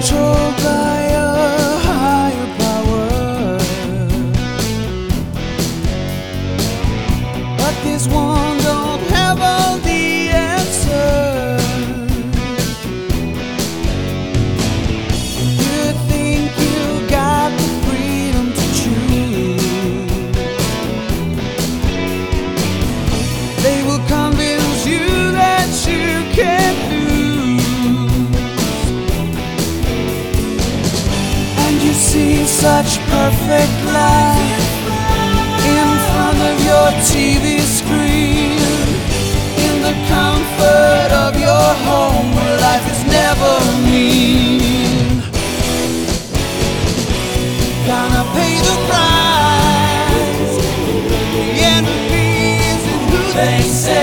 Cho perfect life in front of your TV screen. In the comfort of your home, where life is never mean. Gonna pay the price. The enemies and who they say.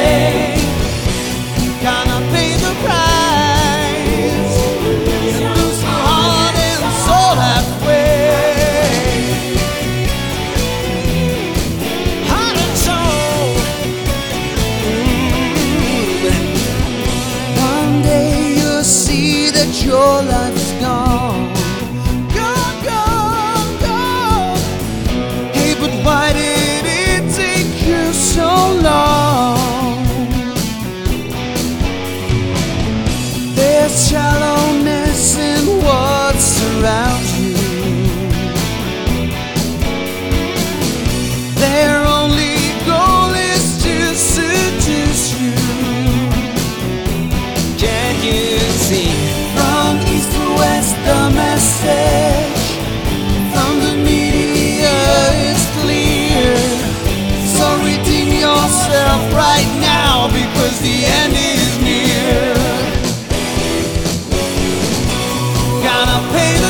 your life. gonna pay